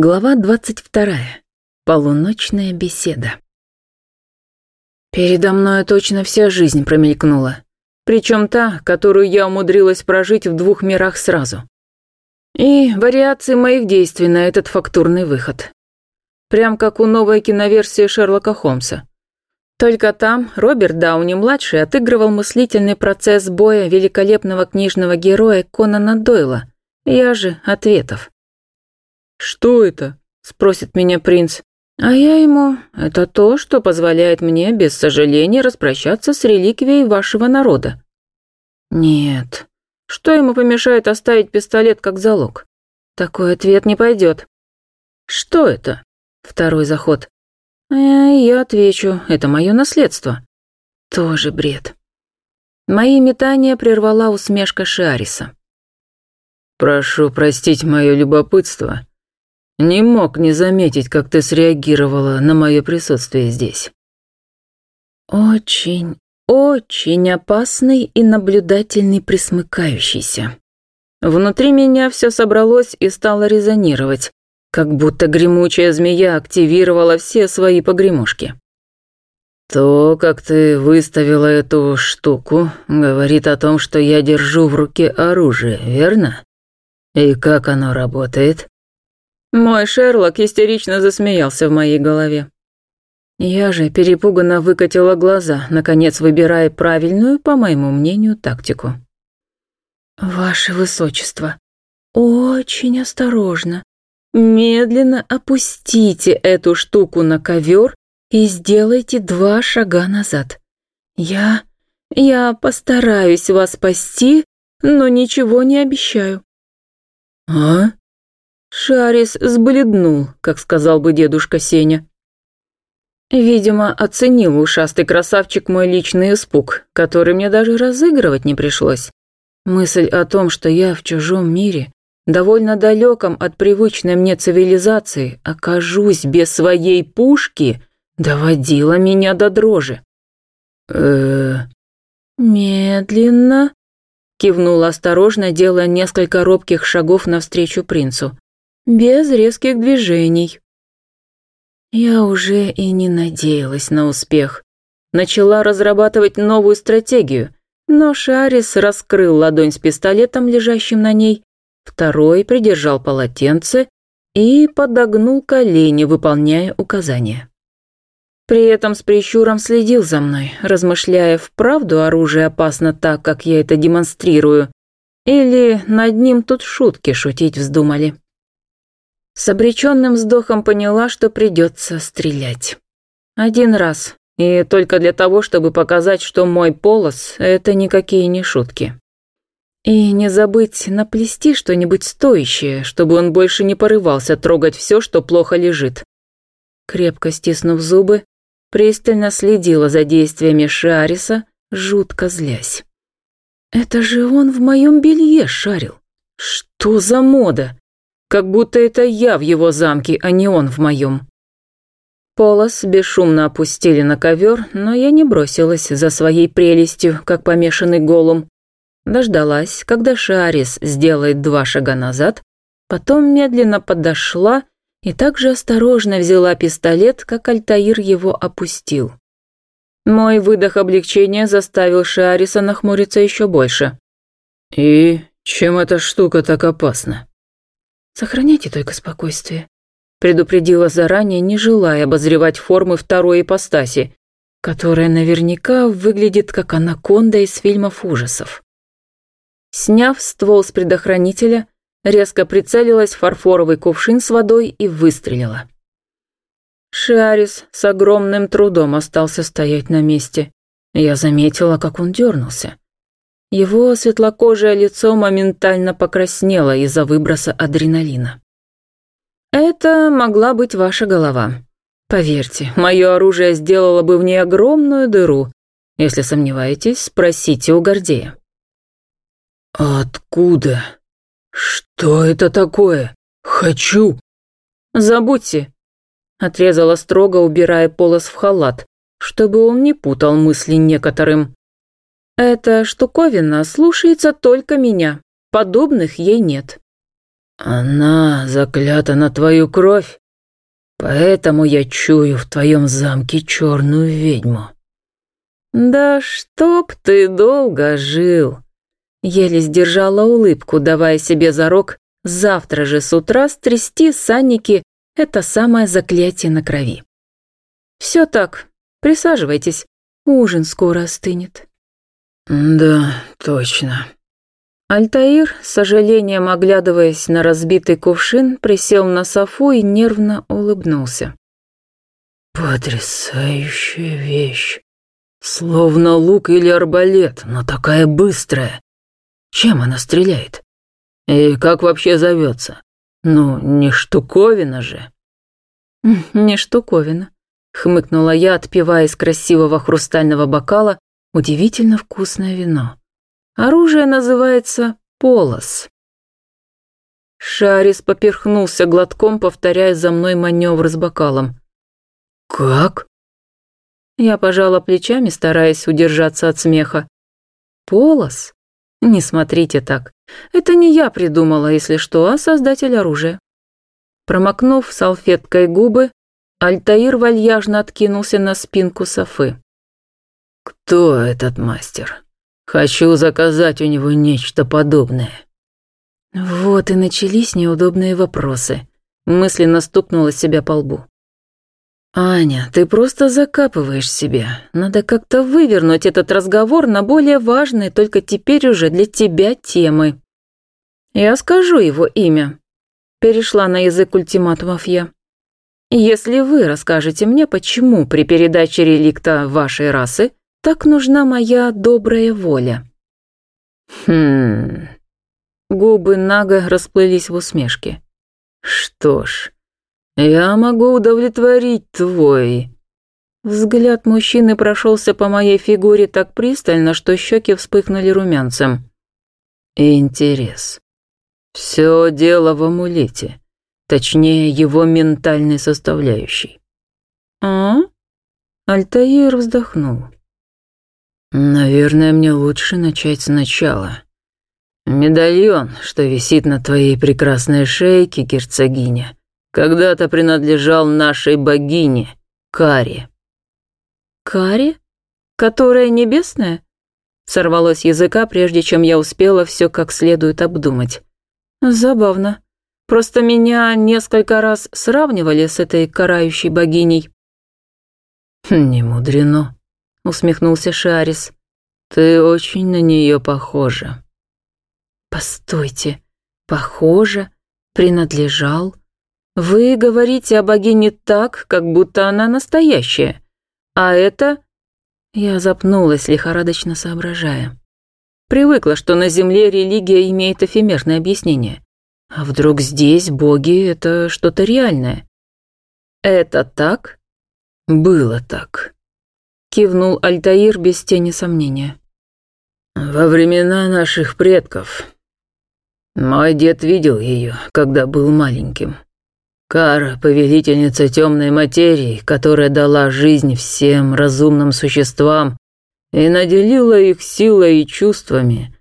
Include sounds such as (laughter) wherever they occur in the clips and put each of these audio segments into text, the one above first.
Глава 22. Полуночная беседа. Передо мной точно вся жизнь промелькнула. Причем та, которую я умудрилась прожить в двух мирах сразу. И вариации моих действий на этот фактурный выход. Прям как у новой киноверсии Шерлока Холмса. Только там Роберт Дауни-младший отыгрывал мыслительный процесс боя великолепного книжного героя Конана Дойла. Я же ответов. «Что это?» – спросит меня принц. А я ему, это то, что позволяет мне без сожаления распрощаться с реликвией вашего народа. Нет. Что ему помешает оставить пистолет как залог? Такой ответ не пойдет. Что это? Второй заход. А я отвечу, это мое наследство. Тоже бред. Мои метания прервала усмешка Шиариса. «Прошу простить мое любопытство. Не мог не заметить, как ты среагировала на мое присутствие здесь. Очень, очень опасный и наблюдательный присмыкающийся. Внутри меня все собралось и стало резонировать, как будто гремучая змея активировала все свои погремушки. То, как ты выставила эту штуку, говорит о том, что я держу в руке оружие, верно? И как оно работает? Мой Шерлок истерично засмеялся в моей голове. Я же перепуганно выкатила глаза, наконец выбирая правильную, по моему мнению, тактику. «Ваше Высочество, очень осторожно. Медленно опустите эту штуку на ковер и сделайте два шага назад. Я... я постараюсь вас спасти, но ничего не обещаю». «А?» Шарис сбледнул, как сказал бы дедушка Сеня. Видимо, оценил ушастый красавчик мой личный испуг, который мне даже разыгрывать не пришлось. Мысль о том, что я в чужом мире, довольно далеком от привычной мне цивилизации, окажусь без своей пушки, доводила меня до дрожи. э Медленно, кивнула осторожно, делая несколько робких шагов навстречу принцу без резких движений. Я уже и не надеялась на успех. Начала разрабатывать новую стратегию, но Шарис раскрыл ладонь с пистолетом, лежащим на ней, второй придержал полотенце и подогнул колени, выполняя указания. При этом с прищуром следил за мной, размышляя, вправду оружие опасно так, как я это демонстрирую, или над ним тут шутки шутить вздумали. С обреченным вздохом поняла, что придется стрелять. Один раз, и только для того, чтобы показать, что мой полос — это никакие не шутки. И не забыть наплести что-нибудь стоящее, чтобы он больше не порывался трогать все, что плохо лежит. Крепко стиснув зубы, пристально следила за действиями Шариса, жутко злясь. «Это же он в моем белье шарил. Что за мода?» Как будто это я в его замке, а не он в моем. Полос бесшумно опустили на ковер, но я не бросилась за своей прелестью, как помешанный голым. Дождалась, когда Шарис сделает два шага назад, потом медленно подошла и также осторожно взяла пистолет, как Альтаир его опустил. Мой выдох облегчения заставил Шариса нахмуриться еще больше. «И чем эта штука так опасна?» Сохраняйте только спокойствие», — предупредила заранее, не желая обозревать формы второй ипостаси, которая наверняка выглядит как анаконда из фильмов ужасов. Сняв ствол с предохранителя, резко прицелилась в фарфоровый кувшин с водой и выстрелила. Шиарис с огромным трудом остался стоять на месте. Я заметила, как он дернулся. Его светлокожее лицо моментально покраснело из-за выброса адреналина. «Это могла быть ваша голова. Поверьте, мое оружие сделало бы в ней огромную дыру. Если сомневаетесь, спросите у Гордея». «Откуда? Что это такое? Хочу!» «Забудьте», — отрезала строго, убирая полос в халат, чтобы он не путал мысли некоторым. Эта штуковина слушается только меня. Подобных ей нет. Она заклята на твою кровь, поэтому я чую в твоем замке черную ведьму. Да чтоб ты долго жил. Еле сдержала улыбку, давая себе зарок завтра же с утра стрясти санники это самое заклятие на крови. Все так, присаживайтесь, ужин скоро остынет. Да, точно. Альтаир, с сожалением оглядываясь на разбитый кувшин, присел на софу и нервно улыбнулся. «Потрясающая вещь. Словно лук или арбалет, но такая быстрая. Чем она стреляет? И как вообще зовется? Ну, не штуковина же». «Не штуковина», — хмыкнула я, отпивая из красивого хрустального бокала удивительно вкусное вино. Оружие называется полос. Шарис поперхнулся глотком, повторяя за мной маневр с бокалом. «Как?» Я пожала плечами, стараясь удержаться от смеха. «Полос? Не смотрите так. Это не я придумала, если что, а создатель оружия». Промокнув салфеткой губы, Альтаир вальяжно откинулся на спинку Софы. «Кто этот мастер?» Хочу заказать у него нечто подобное». Вот и начались неудобные вопросы. Мысленно стукнула себя по лбу. «Аня, ты просто закапываешь себя. Надо как-то вывернуть этот разговор на более важные, только теперь уже для тебя темы». «Я скажу его имя», — перешла на язык ультиматумов я. «Если вы расскажете мне, почему при передаче реликта вашей расы так нужна моя добрая воля. Хм. Губы Нага расплылись в усмешке. Что ж, я могу удовлетворить твой. Взгляд мужчины прошелся по моей фигуре так пристально, что щеки вспыхнули румянцем. Интерес. Все дело в амулете, точнее его ментальной составляющей. А? Альтаир вздохнул. Наверное, мне лучше начать сначала. Медальон, что висит на твоей прекрасной шейке, герцогиня, когда-то принадлежал нашей богине, Каре. Каре? Которая небесная? Сорвалось языка, прежде чем я успела все как следует обдумать. Забавно. Просто меня несколько раз сравнивали с этой карающей богиней. Не мудрено усмехнулся Шарис. Ты очень на нее похожа. Постойте, похожа, принадлежал. Вы говорите о богине так, как будто она настоящая. А это... Я запнулась, лихорадочно соображая. Привыкла, что на Земле религия имеет эфемерное объяснение. А вдруг здесь боги — это что-то реальное? Это так? Было так кивнул Альтаир без тени сомнения. Во времена наших предков. Мой дед видел ее, когда был маленьким. Кара, повелительница темной материи, которая дала жизнь всем разумным существам и наделила их силой и чувствами,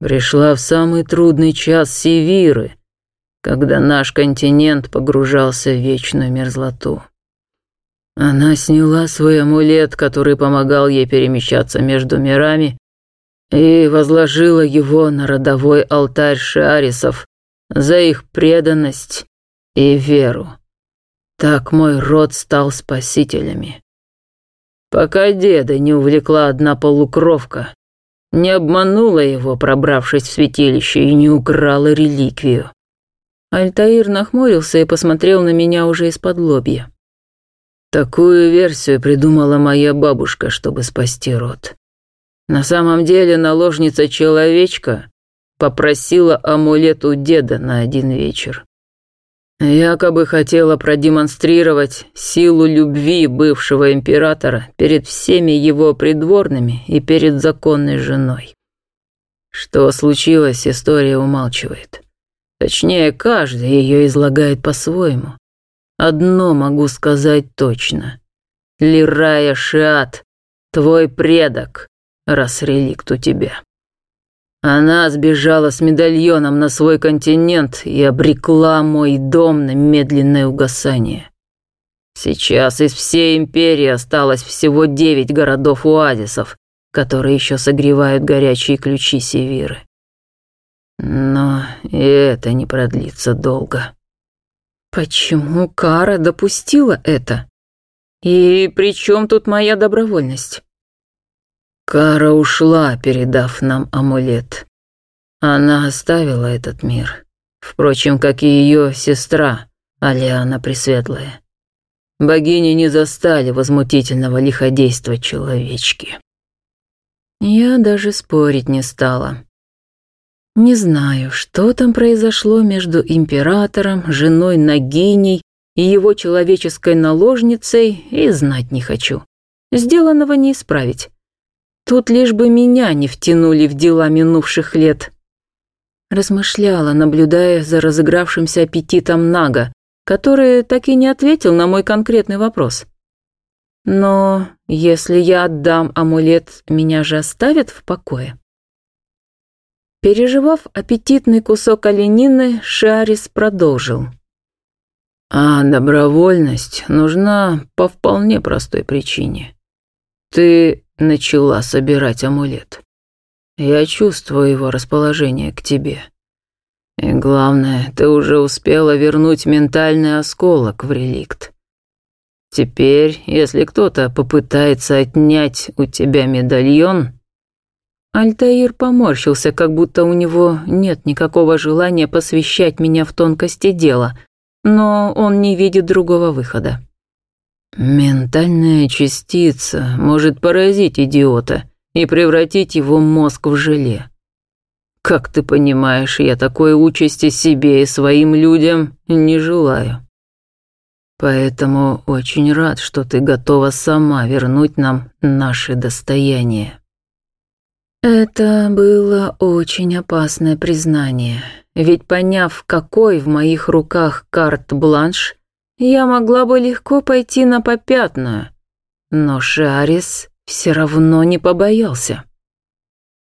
пришла в самый трудный час Севиры, когда наш континент погружался в вечную мерзлоту. Она сняла свой амулет, который помогал ей перемещаться между мирами, и возложила его на родовой алтарь Шарисов за их преданность и веру. Так мой род стал спасителями. Пока деда не увлекла одна полукровка, не обманула его, пробравшись в святилище, и не украла реликвию. Альтаир нахмурился и посмотрел на меня уже из-под лобья. Такую версию придумала моя бабушка, чтобы спасти род. На самом деле наложница-человечка попросила амулет у деда на один вечер. Якобы хотела продемонстрировать силу любви бывшего императора перед всеми его придворными и перед законной женой. Что случилось, история умалчивает. Точнее, каждый ее излагает по-своему. Одно могу сказать точно. Лирая Шиат, твой предок, раз реликт у тебя. Она сбежала с медальоном на свой континент и обрекла мой дом на медленное угасание. Сейчас из всей империи осталось всего девять городов-оазисов, которые еще согревают горячие ключи Севиры. Но и это не продлится долго. Почему Кара допустила это? И при чем тут моя добровольность? Кара ушла, передав нам амулет. Она оставила этот мир. Впрочем, как и ее сестра, Алиана Пресветлая. Богини не застали возмутительного лиходейства человечки. Я даже спорить не стала. Не знаю, что там произошло между императором, женой Нагиней и его человеческой наложницей, и знать не хочу. Сделанного не исправить. Тут лишь бы меня не втянули в дела минувших лет. Размышляла, наблюдая за разыгравшимся аппетитом Нага, который так и не ответил на мой конкретный вопрос. Но если я отдам амулет, меня же оставят в покое. Переживав аппетитный кусок оленины, Шарис продолжил. А добровольность нужна по вполне простой причине. Ты начала собирать амулет. Я чувствую его расположение к тебе. И главное, ты уже успела вернуть ментальный осколок в реликт. Теперь, если кто-то попытается отнять у тебя медальон... Альтаир поморщился, как будто у него нет никакого желания посвящать меня в тонкости дела, но он не видит другого выхода. Ментальная частица может поразить идиота и превратить его мозг в желе. Как ты понимаешь, я такой участи себе и своим людям не желаю. Поэтому очень рад, что ты готова сама вернуть нам наше достояние. Это было очень опасное признание, ведь поняв, какой в моих руках карт-бланш, я могла бы легко пойти на попятную, но Шарис все равно не побоялся.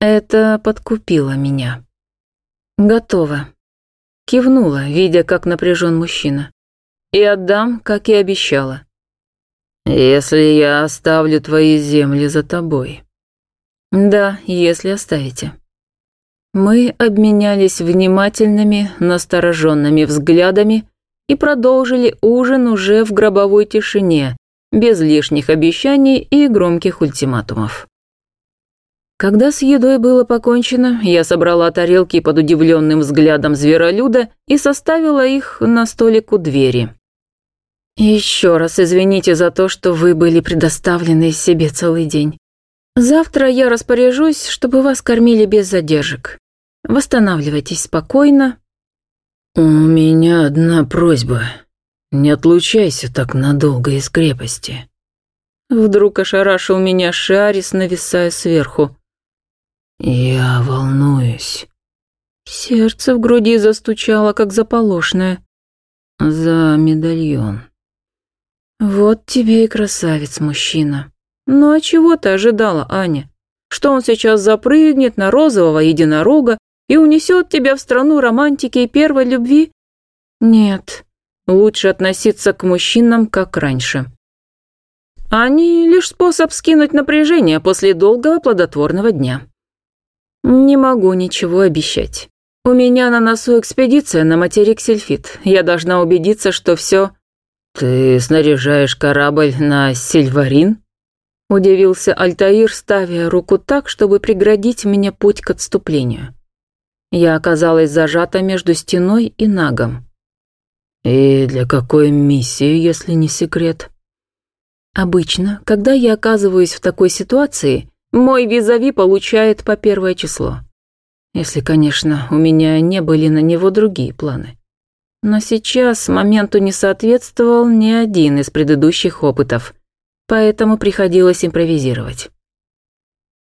Это подкупило меня. Готово. Кивнула, видя, как напряжен мужчина. И отдам, как и обещала. Если я оставлю твои земли за тобой. Да, если оставите. Мы обменялись внимательными, настороженными взглядами, и продолжили ужин уже в гробовой тишине, без лишних обещаний и громких ультиматумов. Когда с едой было покончено, я собрала тарелки под удивленным взглядом зверолюда и составила их на столик у двери. «Еще раз извините за то, что вы были предоставлены себе целый день. Завтра я распоряжусь, чтобы вас кормили без задержек. Восстанавливайтесь спокойно, «У меня одна просьба. Не отлучайся так надолго из крепости». Вдруг ошарашил меня Шарис, нависая сверху. «Я волнуюсь». Сердце в груди застучало, как заполошное. «За медальон». «Вот тебе и красавец, мужчина. Ну а чего ты ожидала, Аня? Что он сейчас запрыгнет на розового единорога и унесет тебя в страну романтики и первой любви? Нет, лучше относиться к мужчинам, как раньше. Они лишь способ скинуть напряжение после долгого плодотворного дня. Не могу ничего обещать. У меня на носу экспедиция на материк Сельфит. Я должна убедиться, что все. Ты снаряжаешь корабль на Сильварин? Удивился Альтаир, ставя руку так, чтобы преградить мне путь к отступлению. Я оказалась зажата между стеной и нагом. «И для какой миссии, если не секрет?» Обычно, когда я оказываюсь в такой ситуации, мой визави получает по первое число. Если, конечно, у меня не были на него другие планы. Но сейчас моменту не соответствовал ни один из предыдущих опытов, поэтому приходилось импровизировать.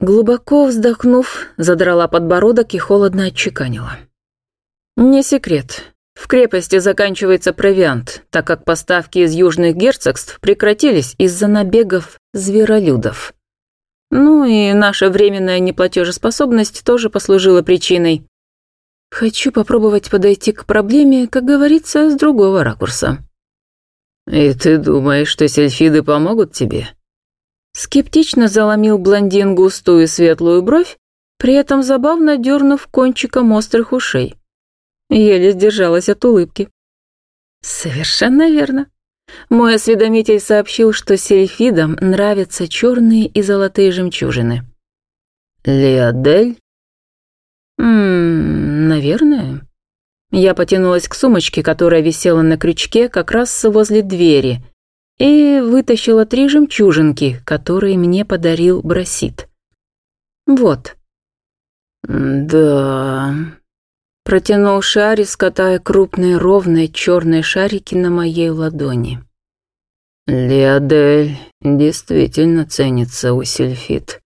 Глубоко вздохнув, задрала подбородок и холодно отчеканила. «Не секрет. В крепости заканчивается провиант, так как поставки из южных герцогств прекратились из-за набегов зверолюдов. Ну и наша временная неплатежеспособность тоже послужила причиной. Хочу попробовать подойти к проблеме, как говорится, с другого ракурса. «И ты думаешь, что сельфиды помогут тебе?» Скептично заломил блондин густую светлую бровь, при этом забавно дернув кончиком острых ушей. Еле сдержалась от улыбки. Совершенно верно. Мой осведомитель сообщил, что сельфидам нравятся черные и золотые жемчужины. Леодель? Ммм, наверное. Я потянулась к сумочке, которая висела на крючке как раз возле двери, и вытащила три жемчужинки, которые мне подарил Брасит. Вот. Да. Протянул Шарис, катая крупные ровные черные шарики на моей ладони. Леодель действительно ценится у сельфит.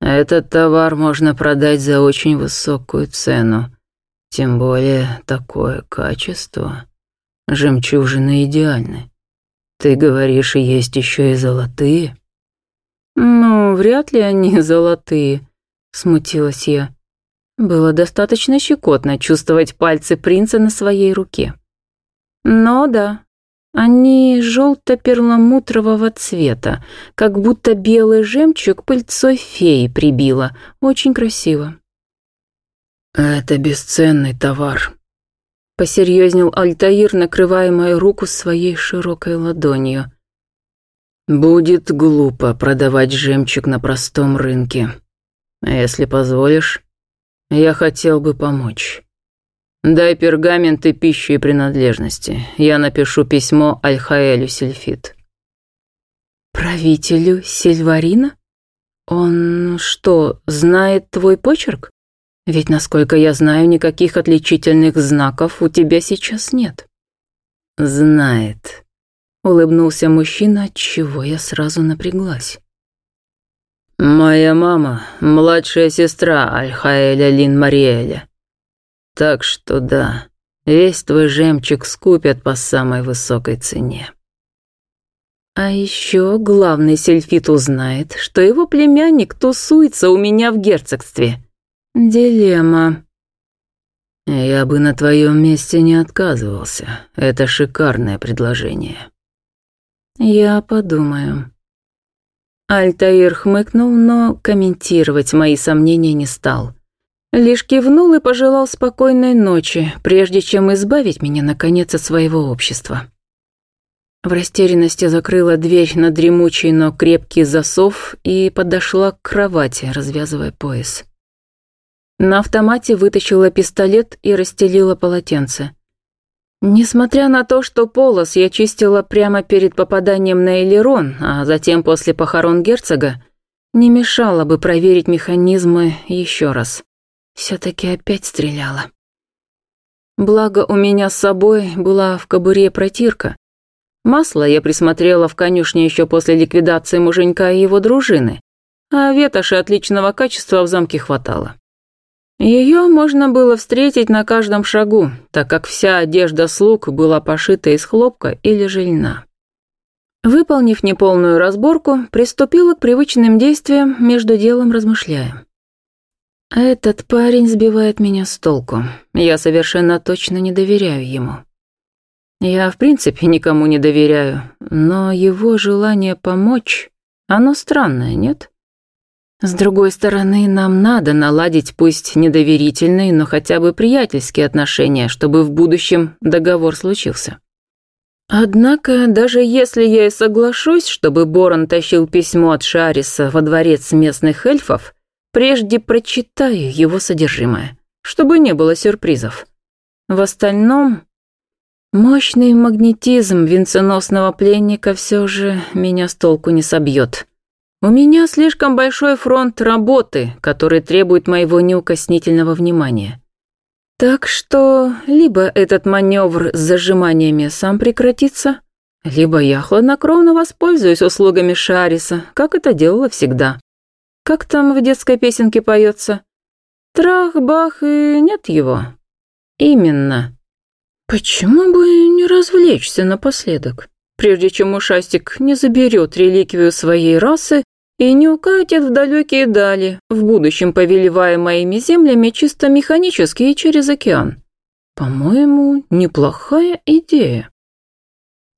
Этот товар можно продать за очень высокую цену. Тем более такое качество. Жемчужины идеальны. Ты говоришь, есть еще и золотые? Ну, вряд ли они (laughs) золотые, смутилась я. Было достаточно щекотно чувствовать пальцы принца на своей руке. Но да, они желто-перламутрового цвета, как будто белый жемчуг пыльцой феи прибило. Очень красиво. «Это бесценный товар», — посерьезнел Альтаир, накрывая мою руку своей широкой ладонью. «Будет глупо продавать жемчуг на простом рынке. Если позволишь, я хотел бы помочь. Дай пергамент и пищу и принадлежности. Я напишу письмо Альхаэлю Сельфит». «Правителю Сильварина? Он что, знает твой почерк?» Ведь, насколько я знаю, никаких отличительных знаков у тебя сейчас нет. Знает. Улыбнулся мужчина, от чего я сразу напряглась. Моя мама — младшая сестра Альхаэля Лин Мариэля. Так что да, весь твой жемчуг скупят по самой высокой цене. А еще главный сельфит узнает, что его племянник тусуется у меня в герцогстве. Дилемма. Я бы на твоем месте не отказывался. Это шикарное предложение. Я подумаю. Альтаир хмыкнул, но комментировать мои сомнения не стал. Лишь кивнул и пожелал спокойной ночи, прежде чем избавить меня, наконец, от своего общества. В растерянности закрыла дверь на дремучий, но крепкий засов и подошла к кровати, развязывая пояс. На автомате вытащила пистолет и расстелила полотенце. Несмотря на то, что полос я чистила прямо перед попаданием на Элерон, а затем после похорон герцога, не мешало бы проверить механизмы еще раз. Все-таки опять стреляла. Благо у меня с собой была в кобуре протирка. Масло я присмотрела в конюшне еще после ликвидации муженька и его дружины, а ветоши отличного качества в замке хватало. Ее можно было встретить на каждом шагу, так как вся одежда слуг была пошита из хлопка или жильна. Выполнив неполную разборку, приступила к привычным действиям, между делом размышляя. Этот парень сбивает меня с толку. Я совершенно точно не доверяю ему. Я, в принципе, никому не доверяю, но его желание помочь, оно странное, нет? С другой стороны, нам надо наладить пусть недоверительные, но хотя бы приятельские отношения, чтобы в будущем договор случился. Однако, даже если я и соглашусь, чтобы Борон тащил письмо от Шариса во дворец местных эльфов, прежде прочитаю его содержимое, чтобы не было сюрпризов. В остальном, мощный магнетизм венценосного пленника все же меня с толку не собьет. У меня слишком большой фронт работы, который требует моего неукоснительного внимания. Так что либо этот маневр с зажиманиями сам прекратится, либо я хладнокровно воспользуюсь услугами Шариса, как это делала всегда. Как там в детской песенке поется? Трах-бах и нет его. Именно. Почему бы не развлечься напоследок, прежде чем ушастик не заберет реликвию своей расы и не укатит в далекие дали, в будущем повелевая моими землями чисто механически и через океан. По-моему, неплохая идея.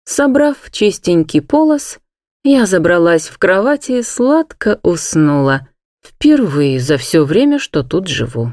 Собрав чистенький полос, я забралась в кровати и сладко уснула. Впервые за все время, что тут живу.